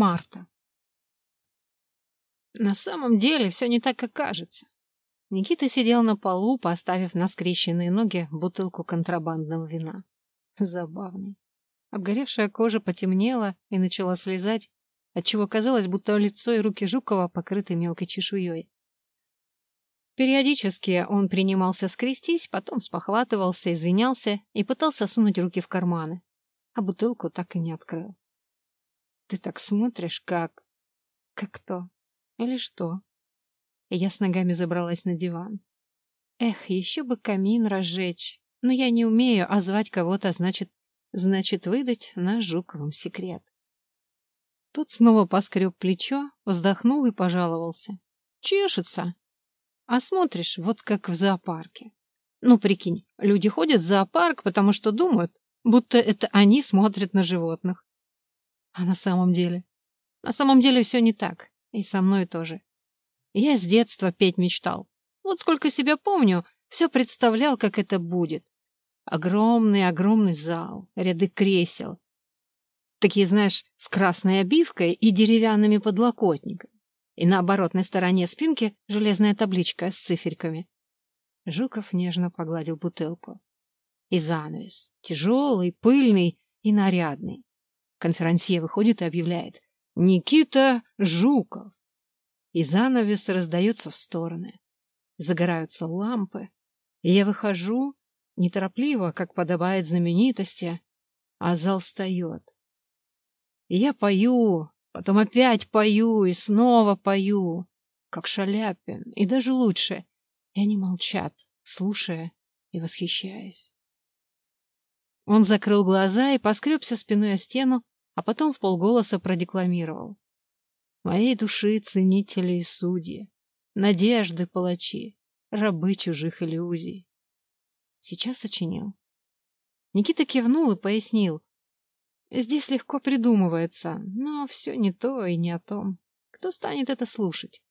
Марта. На самом деле все не так, как кажется. Никита сидел на полу, поставив на скрещенные ноги бутылку контрабандного вина. Забавный. Обгоревшая кожа потемнела и начала слезать, отчего казалось, будто лицо и руки Жукова покрыты мелкой чешуей. Периодически он принимался скрестись, потом спохватывался, извинялся и пытался сунуть руки в карманы, а бутылку так и не открыл. Ты так смотришь, как... Как кто? Или что? Я с ногами забралась на диван. Эх, еще бы камин разжечь. Но я не умею, а звать кого-то значит... Значит, выдать наш Жуковым секрет. Тот снова поскреб плечо, вздохнул и пожаловался. Чешется. А смотришь, вот как в зоопарке. Ну, прикинь, люди ходят в зоопарк, потому что думают, будто это они смотрят на животных. А на самом деле? На самом деле все не так. И со мной тоже. Я с детства петь мечтал. Вот сколько себя помню, все представлял, как это будет. Огромный-огромный зал, ряды кресел. Такие, знаешь, с красной обивкой и деревянными подлокотниками. И на оборотной стороне спинки железная табличка с циферками. Жуков нежно погладил бутылку. И занавес. Тяжелый, пыльный и нарядный. Конферансье выходит и объявляет. «Никита Жуков!» И занавес раздается в стороны. Загораются лампы. И я выхожу, неторопливо, как подобает знаменитости, а зал встает. И я пою, потом опять пою и снова пою, как Шаляпин, и даже лучше. И они молчат, слушая и восхищаясь. Он закрыл глаза и поскребся спиной о стену, а потом в полголоса продекламировал. Моей души ценители и судьи, надежды палачи, рабы чужих иллюзий. Сейчас сочинил. Никита кивнул и пояснил. Здесь легко придумывается, но все не то и не о том. Кто станет это слушать?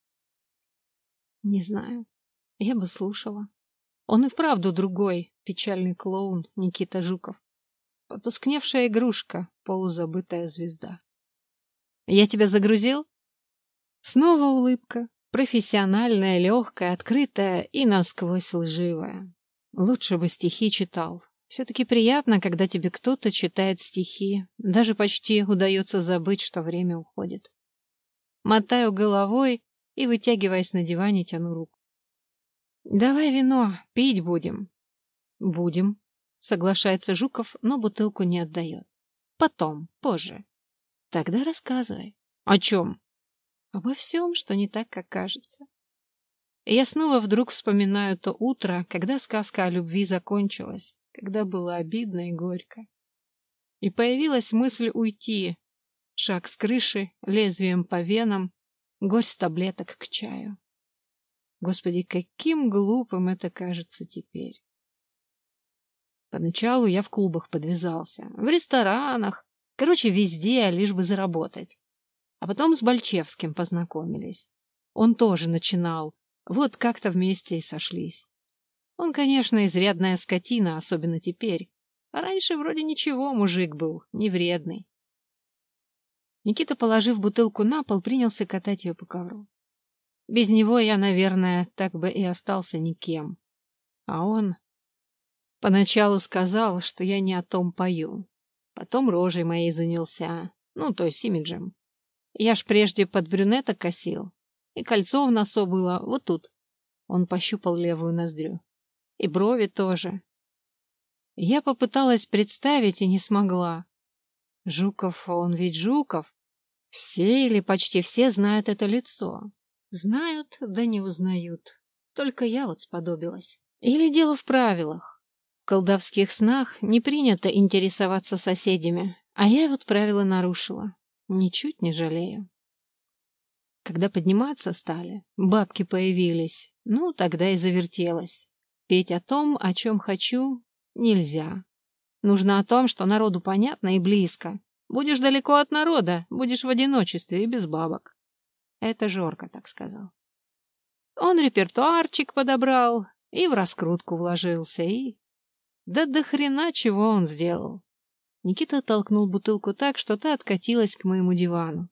Не знаю. Я бы слушала. Он и вправду другой, печальный клоун Никита Жуков. Потускневшая игрушка, полузабытая звезда. Я тебя загрузил? Снова улыбка. Профессиональная, легкая, открытая и насквозь лживая. Лучше бы стихи читал. Все-таки приятно, когда тебе кто-то читает стихи. Даже почти удается забыть, что время уходит. Мотаю головой и, вытягиваясь на диване, тяну руку. «Давай вино, пить будем». «Будем», — соглашается Жуков, но бутылку не отдает. «Потом, позже». «Тогда рассказывай». «О чем?» Обо всем, что не так, как кажется. Я снова вдруг вспоминаю то утро, когда сказка о любви закончилась, когда было обидно и горько. И появилась мысль уйти. Шаг с крыши, лезвием по венам, гость таблеток к чаю. Господи, каким глупым это кажется теперь. Поначалу я в клубах подвязался, в ресторанах, короче, везде, лишь бы заработать. А потом с Бальчевским познакомились. Он тоже начинал. Вот как-то вместе и сошлись. Он, конечно, изрядная скотина, особенно теперь. А раньше вроде ничего, мужик был, не вредный. Никита, положив бутылку на пол, принялся катать ее по ковру. Без него я, наверное, так бы и остался никем. А он поначалу сказал, что я не о том пою. Потом рожей моей занялся, ну, то есть имиджем. Я ж прежде под брюнета косил. И кольцо в носу было вот тут. Он пощупал левую ноздрю. И брови тоже. Я попыталась представить и не смогла. Жуков, он ведь Жуков. Все или почти все знают это лицо. Знают, да не узнают. Только я вот сподобилась. Или дело в правилах. Колдовских снах не принято интересоваться соседями, а я вот правила нарушила. Ничуть не жалею. Когда подниматься стали, бабки появились, ну, тогда и завертелась. Петь о том, о чем хочу, нельзя. Нужно о том, что народу понятно и близко. Будешь далеко от народа, будешь в одиночестве и без бабок. Это Жорка так сказал. Он репертуарчик подобрал и в раскрутку вложился, и... Да до хрена чего он сделал. Никита толкнул бутылку так, что та откатилась к моему дивану.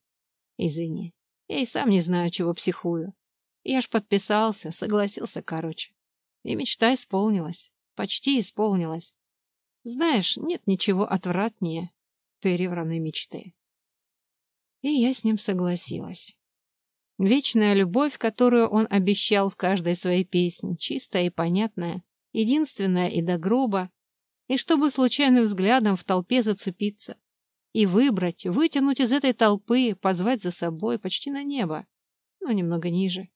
Извини. Я и сам не знаю, чего психую. Я ж подписался, согласился, короче. И мечта исполнилась. Почти исполнилась. Знаешь, нет ничего отвратнее перевранной мечты. И я с ним согласилась. Вечная любовь, которую он обещал в каждой своей песне, чистая и понятная, единственная и до гроба, и чтобы случайным взглядом в толпе зацепиться и выбрать, вытянуть из этой толпы, позвать за собой почти на небо, но немного ниже,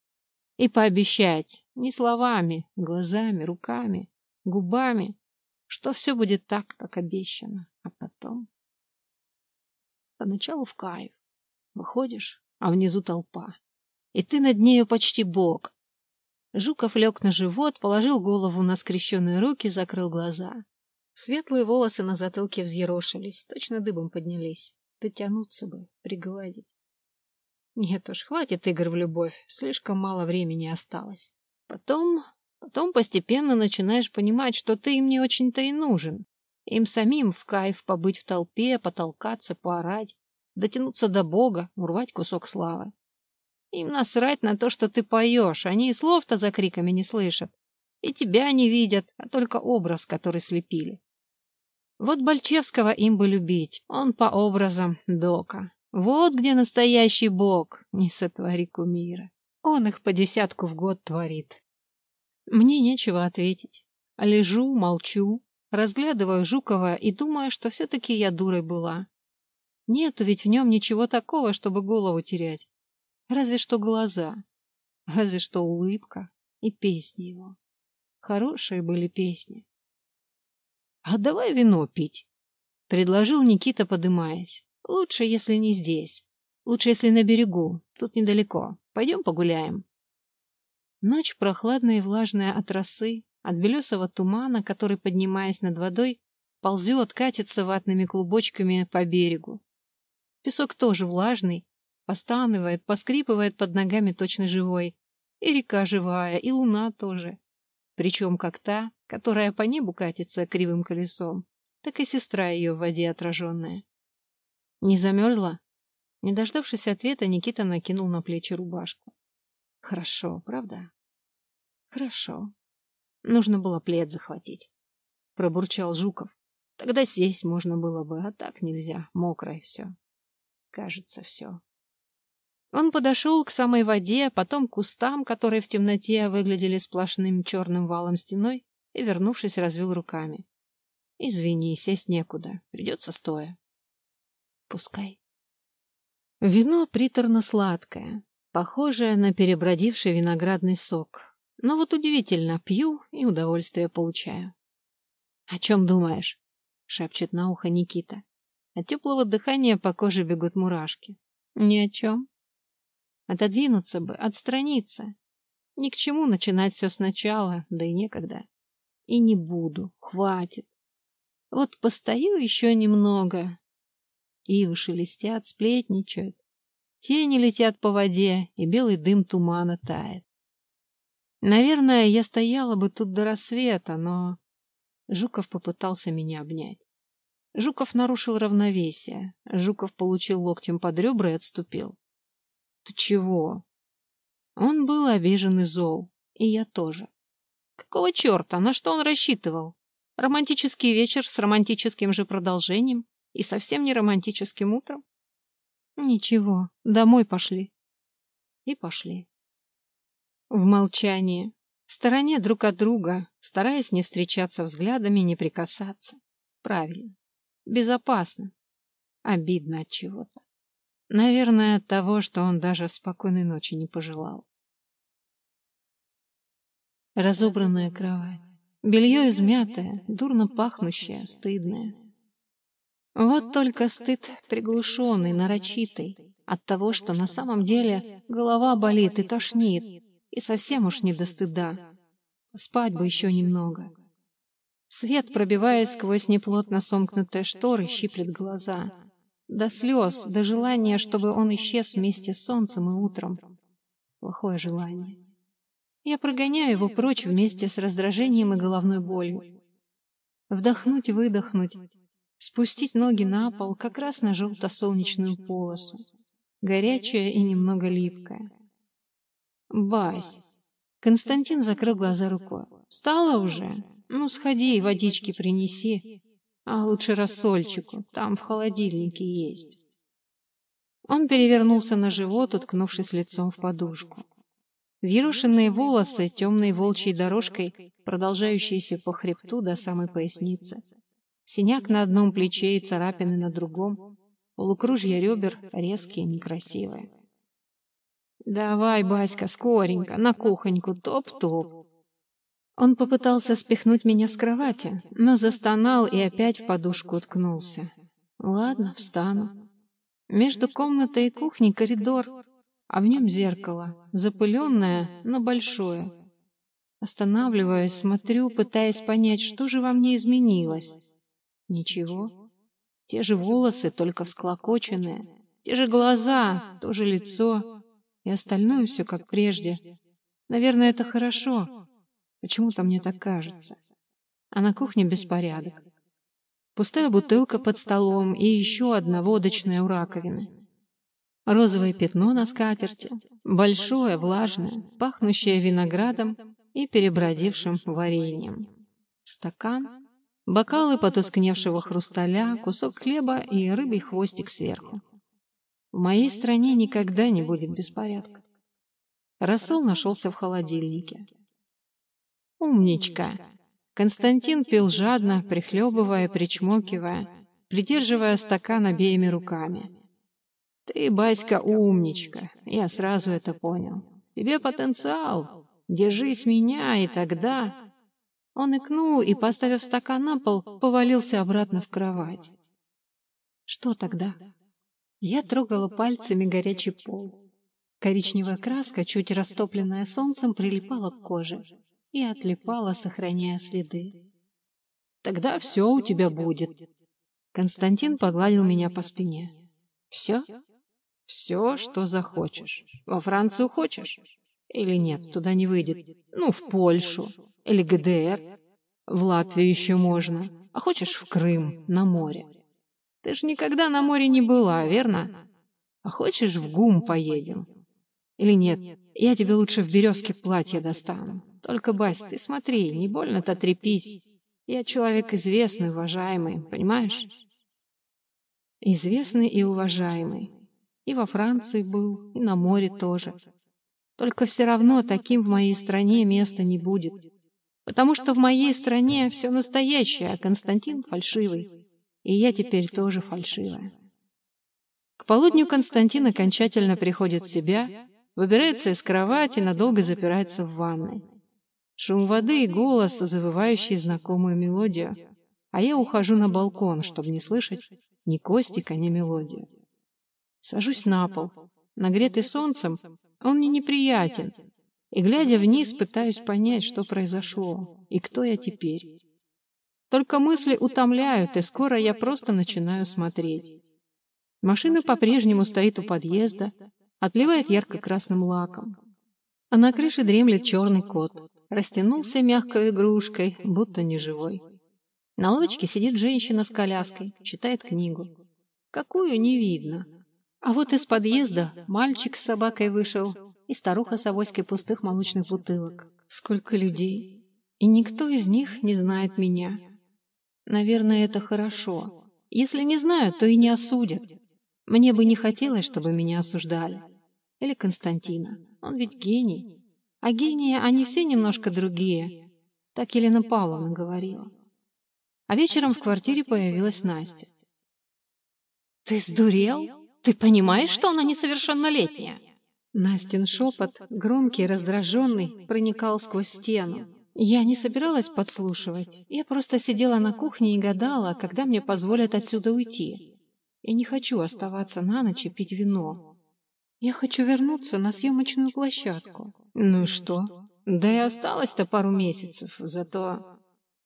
и пообещать, не словами, глазами, руками, губами, что все будет так, как обещано, а потом... Поначалу в кайф. Выходишь, а внизу толпа и ты над нею почти бог. Жуков лег на живот, положил голову на скрещенные руки, закрыл глаза. Светлые волосы на затылке взъерошились, точно дыбом поднялись. Дотянуться бы, пригладить. Нет уж, хватит игр в любовь, слишком мало времени осталось. Потом, потом постепенно начинаешь понимать, что ты им не очень-то и нужен. Им самим в кайф побыть в толпе, потолкаться, поорать, дотянуться до Бога, урвать кусок славы. Им насрать на то, что ты поешь, они и слов-то за криками не слышат. И тебя не видят, а только образ, который слепили. Вот Бальчевского им бы любить, он по образам Дока. Вот где настоящий бог, не сотвори кумира. Он их по десятку в год творит. Мне нечего ответить. Лежу, молчу, разглядываю Жукова и думаю, что все-таки я дурой была. Нету ведь в нем ничего такого, чтобы голову терять. Разве что глаза, разве что улыбка и песни его. Хорошие были песни. — А давай вино пить, — предложил Никита, подымаясь. — Лучше, если не здесь. Лучше, если на берегу. Тут недалеко. Пойдем погуляем. Ночь прохладная и влажная от росы, от белесого тумана, который, поднимаясь над водой, ползет, катится ватными клубочками по берегу. Песок тоже влажный, Постанывает, поскрипывает под ногами точно живой. И река живая, и луна тоже. Причем как та, которая по небу катится кривым колесом, так и сестра ее в воде отраженная. Не замерзла? Не дождавшись ответа, Никита накинул на плечи рубашку. Хорошо, правда? Хорошо. Нужно было плед захватить. Пробурчал Жуков. Тогда сесть можно было бы, а так нельзя. Мокрое все. Кажется, все. Он подошел к самой воде, потом к кустам, которые в темноте выглядели сплошным черным валом стеной, и, вернувшись, развел руками. «Извини, сесть некуда. Придется стоя». «Пускай». Вино приторно-сладкое, похожее на перебродивший виноградный сок. Но вот удивительно, пью и удовольствие получаю. «О чем думаешь?» — шепчет на ухо Никита. От теплого дыхания по коже бегут мурашки. «Ни о чем», Отодвинуться бы, отстраниться. Ни к чему начинать все сначала, да и некогда. И не буду, хватит. Вот постою еще немного. Ивы шелестят, сплетничают. Тени летят по воде, и белый дым тумана тает. Наверное, я стояла бы тут до рассвета, но... Жуков попытался меня обнять. Жуков нарушил равновесие. Жуков получил локтем под ребра и отступил. Ты чего? Он был обижен и зол, и я тоже. Какого черта? На что он рассчитывал? Романтический вечер с романтическим же продолжением и совсем не романтическим утром? Ничего, домой пошли. И пошли. В молчании, в стороне друг от друга, стараясь не встречаться взглядами, не прикасаться. Правильно. Безопасно. Обидно от чего-то. Наверное, от того, что он даже спокойной ночи не пожелал. Разобранная кровать. Белье измятое, дурно пахнущее, стыдное. Вот только стыд приглушенный, нарочитый, от того, что на самом деле голова болит и тошнит, и совсем уж не до стыда. Спать бы еще немного. Свет, пробиваясь сквозь неплотно сомкнутые шторы, щиплет глаза до слез, до желания, чтобы он исчез вместе с солнцем и утром. Плохое желание. Я прогоняю его прочь вместе с раздражением и головной болью. Вдохнуть, выдохнуть, спустить ноги на пол, как раз на желто-солнечную полосу. горячая и немного липкая. «Бась!» Константин закрыл глаза рукой. «Встала уже? Ну, сходи, водички принеси. А лучше рассольчику, там в холодильнике есть». Он перевернулся на живот, уткнувшись лицом в подушку. Взъерошенные волосы темной волчьей дорожкой, продолжающиеся по хребту до самой поясницы. Синяк на одном плече и царапины на другом. Полукружья ребер резкие, некрасивые. «Давай, Баська, скоренько, на кухоньку, топ-топ». Он попытался спихнуть меня с кровати, но застонал и опять в подушку уткнулся. «Ладно, встану». Между комнатой и кухней коридор, а в нем зеркало, запыленное, но большое. Останавливаясь, смотрю, пытаясь понять, что же во мне изменилось. Ничего. Те же волосы, только всклокоченные. Те же глаза, то же лицо. И остальное все как прежде. Наверное, это хорошо. Почему-то мне так кажется. А на кухне беспорядок. Пустая бутылка под столом и еще одна водочная у раковины. Розовое пятно на скатерти, большое, влажное, пахнущее виноградом и перебродившим вареньем. Стакан, бокалы потускневшего хрусталя, кусок хлеба и рыбий хвостик сверху. В моей стране никогда не будет беспорядка. Рассол нашелся в холодильнике. «Умничка!» Константин пил жадно, прихлебывая, причмокивая, придерживая стакан обеими руками. Ты, Баська, умничка. Я сразу это понял. Тебе потенциал. Держись меня, и тогда... Он икнул и, поставив стакан на пол, повалился обратно в кровать. Что тогда? Я трогала пальцами горячий пол. Коричневая краска, чуть растопленная солнцем, прилипала к коже и отлипала, сохраняя следы. «Тогда все у тебя будет». Константин погладил меня по спине. «Все?» Все, что захочешь. Во Францию хочешь? Или нет, туда не выйдет. Ну, в Польшу. Или ГДР. В Латвию еще можно. А хочешь в Крым, на море. Ты ж никогда на море не была, верно? А хочешь в ГУМ поедем? Или нет, я тебе лучше в березке платье достану. Только, Бась, ты смотри, не больно-то трепись. Я человек известный, уважаемый, понимаешь? Известный и уважаемый. И во Франции был, и на море тоже. Только все равно таким в моей стране места не будет. Потому что в моей стране все настоящее, а Константин фальшивый. И я теперь тоже фальшивая. К полудню Константин окончательно приходит в себя, выбирается из кровати, надолго запирается в ванной. Шум воды и голос, завывающий знакомую мелодию. А я ухожу на балкон, чтобы не слышать ни Костика, ни мелодию. Сажусь на пол. Нагретый солнцем, он мне неприятен. И, глядя вниз, пытаюсь понять, что произошло и кто я теперь. Только мысли утомляют, и скоро я просто начинаю смотреть. Машина по-прежнему стоит у подъезда, отливает ярко-красным лаком. А на крыше дремлет черный кот. Растянулся мягкой игрушкой, будто неживой. На лавочке сидит женщина с коляской, читает книгу. Какую не видно. А вот из подъезда мальчик с собакой вышел, и старуха с авоськой пустых молочных бутылок. Сколько людей! И никто из них не знает меня. Наверное, это хорошо. Если не знают, то и не осудят. Мне бы не хотелось, чтобы меня осуждали. Или Константина. Он ведь гений. А гении, они все немножко другие. Так Елена Павловна говорила. А вечером в квартире появилась Настя. «Ты сдурел?» Ты понимаешь, что она несовершеннолетняя?» Настин шепот, громкий, раздраженный, проникал сквозь стену. Я не собиралась подслушивать. Я просто сидела на кухне и гадала, когда мне позволят отсюда уйти. Я не хочу оставаться на ночь и пить вино. Я хочу вернуться на съемочную площадку. Ну и что? Да и осталось-то пару месяцев, зато...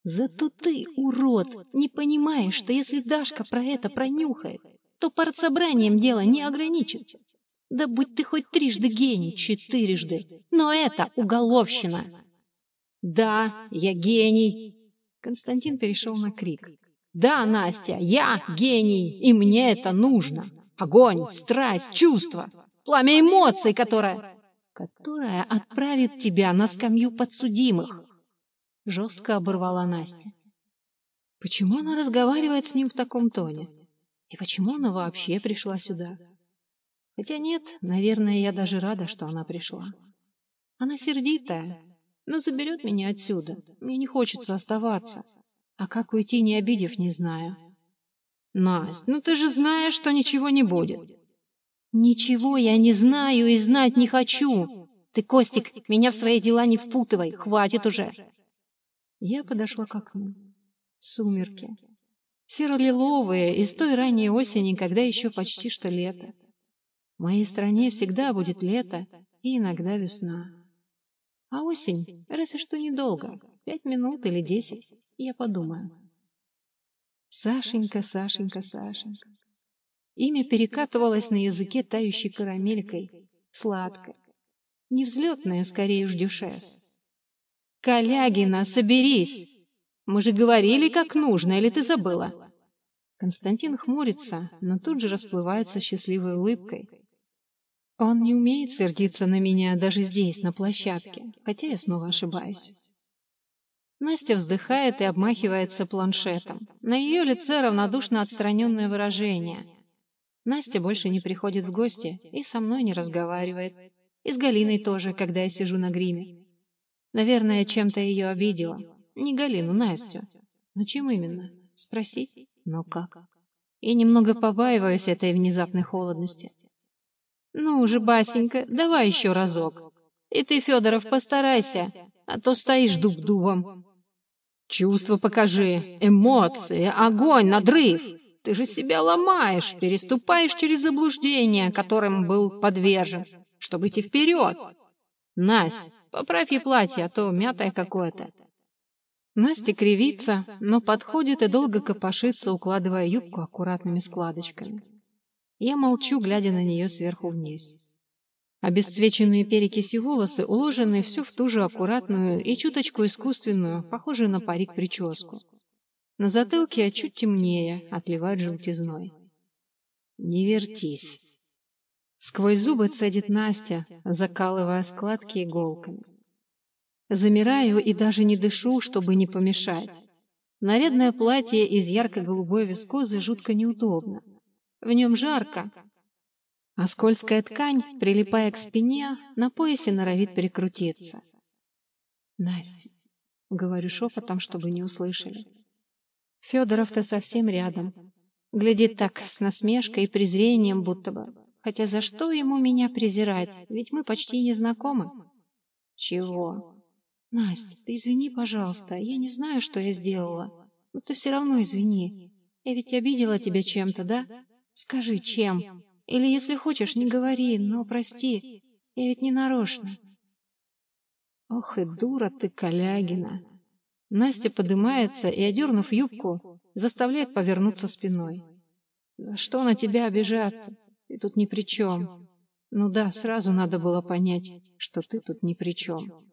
Зато ты, урод, не понимаешь, что если Дашка про это пронюхает, то партсобранием дело не ограничится. Да будь ты хоть трижды гений, четырежды, но это уголовщина. Да, я гений. Константин перешел на крик. Да, Настя, я гений, и мне это нужно. Огонь, страсть, чувство, пламя эмоций, которое... Которое отправит тебя на скамью подсудимых. Жестко оборвала Настя. Почему она разговаривает с ним в таком тоне? И почему она вообще пришла сюда? Хотя нет, наверное, я даже рада, что она пришла. Она сердитая, но заберет меня отсюда. Мне не хочется оставаться. А как уйти, не обидев, не знаю. Настя, ну ты же знаешь, что ничего не будет. Ничего я не знаю и знать не хочу. Ты, Костик, меня в свои дела не впутывай. Хватит уже. Я подошла к окну. Сумерки. Серо-лиловые из той ранней осени, когда еще почти что лето. В моей стране всегда будет лето и иногда весна. А осень, разве что недолго, пять минут или десять, я подумаю. Сашенька, Сашенька, Сашенька. Имя перекатывалось на языке тающей карамелькой, сладкой. Невзлетная, скорее уж дюшес. «Калягина, соберись! Мы же говорили, как нужно, или ты забыла?» Константин хмурится, но тут же расплывается счастливой улыбкой, он не умеет сердиться на меня даже здесь, на площадке, хотя я снова ошибаюсь. Настя вздыхает и обмахивается планшетом. На ее лице равнодушно отстраненное выражение. Настя больше не приходит в гости и со мной не разговаривает. И с Галиной тоже, когда я сижу на гриме. Наверное, чем-то ее обидела. Не Галину, Настю. Но чем именно? Спросить? Но как? Я немного побаиваюсь этой внезапной холодности. Ну уже, Басенька, давай еще разок. И ты, Федоров, постарайся, а то стоишь дуб дубом. Чувства покажи, эмоции, огонь, надрыв. Ты же себя ломаешь, переступаешь через заблуждение, которым был подвержен, чтобы идти вперед. Настя, поправь ей платье, а то мятое какое-то. Настя кривится, но подходит и долго копошится, укладывая юбку аккуратными складочками. Я молчу, глядя на нее сверху вниз. Обесцвеченные перекисью волосы уложены все в ту же аккуратную и чуточку искусственную, похожую на парик прическу. На затылке чуть темнее, отливает желтизной. «Не вертись!» Сквозь зубы цедит Настя, закалывая складки иголками. Замираю и даже не дышу, чтобы не помешать. Нарядное платье из ярко-голубой вискозы жутко неудобно. В нем жарко. А скользкая ткань, прилипая к спине, на поясе норовит перекрутиться. Настя, говорю шепотом, чтобы не услышали. Федоров-то совсем рядом. Глядит так с насмешкой и презрением, будто бы. Хотя за что ему меня презирать? Ведь мы почти не знакомы. Чего? Настя, ты извини, пожалуйста. Я не знаю, что я сделала. Но ты все равно извини. Я ведь обидела тебя чем-то, да? Скажи, чем? Или, если хочешь, не говори, но прости. Я ведь не нарочно. Ох и дура ты, Калягина. Настя поднимается и, одернув юбку, заставляет повернуться спиной. Что на тебя обижаться? Ты тут ни при чем. Ну да, сразу надо было понять, что ты тут ни при чем.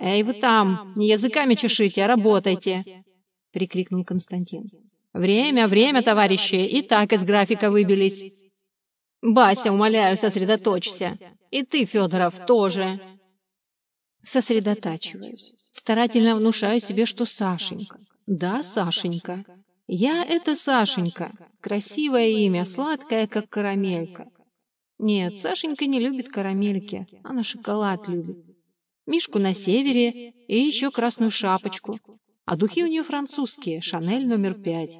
«Эй, вы там! Не языками чешите, а работайте!» — прикрикнул Константин. Время, время, товарищи, и так из графика выбились. Бася, умоляю, сосредоточься. И ты, Федоров, тоже. Сосредотачиваюсь. Старательно внушаю себе, что Сашенька. Да, Сашенька. Я — это Сашенька. Красивое имя, сладкое, как карамелька. Нет, Сашенька не любит карамельки, она шоколад любит. Мишку на севере и еще красную шапочку. А духи у нее французские, Шанель номер пять.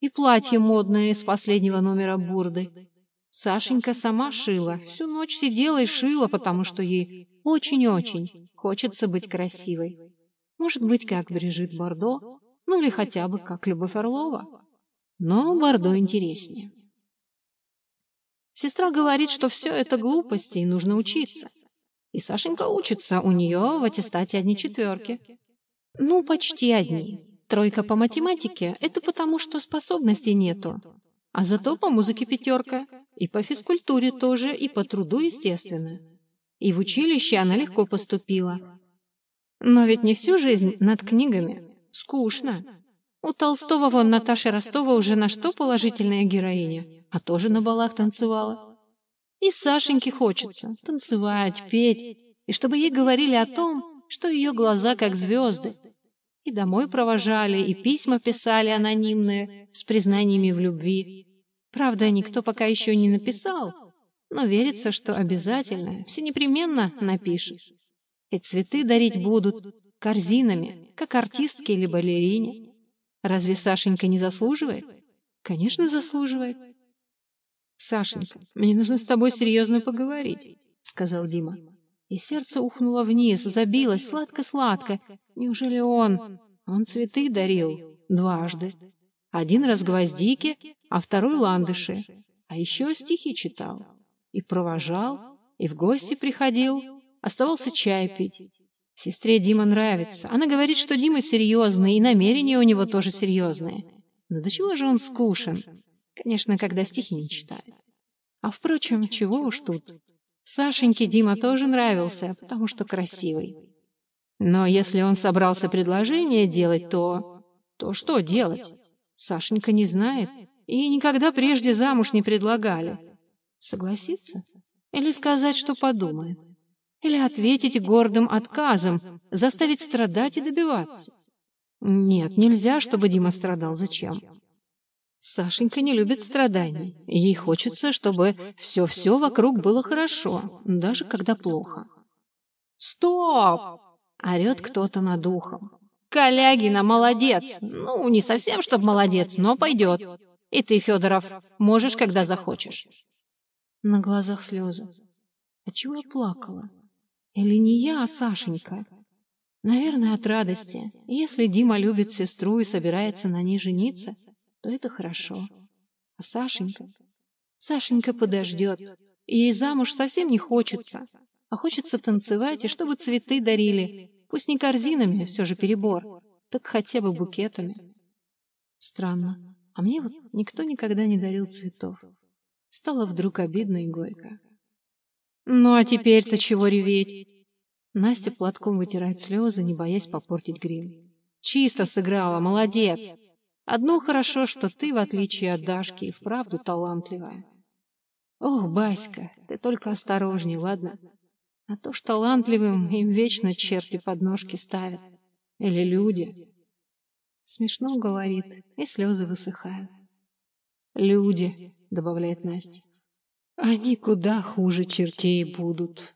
И платье модное из последнего номера бурды. Сашенька сама шила, всю ночь сидела и шила, потому что ей очень-очень хочется быть красивой. Может быть, как Брижит Бордо, ну или хотя бы как Любовь Орлова. Но Бордо интереснее. Сестра говорит, что все это глупости и нужно учиться. И Сашенька учится, у нее в аттестате одни четверки. Ну, почти одни. Тройка по математике — это потому, что способностей нету. А зато по музыке пятерка. И по физкультуре тоже, и по труду, естественно. И в училище она легко поступила. Но ведь не всю жизнь над книгами. Скучно. У Толстого вон Наташи Ростова уже на что положительная героиня, а тоже на балах танцевала. И Сашеньке хочется танцевать, петь, и чтобы ей говорили о том, что ее глаза как звезды. И домой провожали, и письма писали анонимные с признаниями в любви. Правда, никто пока еще не написал, но верится, что обязательно, все непременно напишет. И цветы дарить будут корзинами, как артистке или балерине. Разве Сашенька не заслуживает? Конечно, заслуживает. Сашенька, мне нужно с тобой серьезно поговорить, сказал Дима. И сердце ухнуло вниз, забилось сладко-сладко. Неужели он? Он цветы дарил дважды. Один раз гвоздики, а второй ландыши. А еще стихи читал. И провожал, и в гости приходил. Оставался чай пить. Сестре Дима нравится. Она говорит, что Дима серьезный, и намерения у него тоже серьезные. Но до чего же он скушен? Конечно, когда стихи не читает. А впрочем, чего уж тут. Сашеньке Дима тоже нравился, потому что красивый. Но если он собрался предложение делать, то... То что делать? Сашенька не знает, и никогда прежде замуж не предлагали. Согласиться? Или сказать, что подумает? Или ответить гордым отказом, заставить страдать и добиваться? Нет, нельзя, чтобы Дима страдал. Зачем? Сашенька не любит страданий. Ей хочется, чтобы все-все вокруг было хорошо, даже когда плохо. «Стоп!» — орет кто-то над ухом. «Калягина молодец! Ну, не совсем, чтоб молодец, но пойдет. И ты, Федоров, можешь, когда захочешь». На глазах слезы. А чего я плакала? Или не я, а Сашенька? Наверное, от радости. Если Дима любит сестру и собирается на ней жениться, то это хорошо. А Сашенька? Сашенька подождет. Ей замуж совсем не хочется. А хочется танцевать, и чтобы цветы дарили. Пусть не корзинами, все же перебор. Так хотя бы букетами. Странно. А мне вот никто никогда не дарил цветов. Стало вдруг обидно и горько. «Ну а теперь-то чего реветь?» Настя платком вытирает слезы, не боясь попортить грим. «Чисто сыграла, молодец!» Одно хорошо, что ты, в отличие от Дашки, и вправду талантливая. Ох, Баська, ты только осторожней, ладно? А то ж талантливым им вечно черти под ножки ставят. Или люди. Смешно говорит, и слезы высыхают. Люди, добавляет Настя. Они куда хуже чертей будут.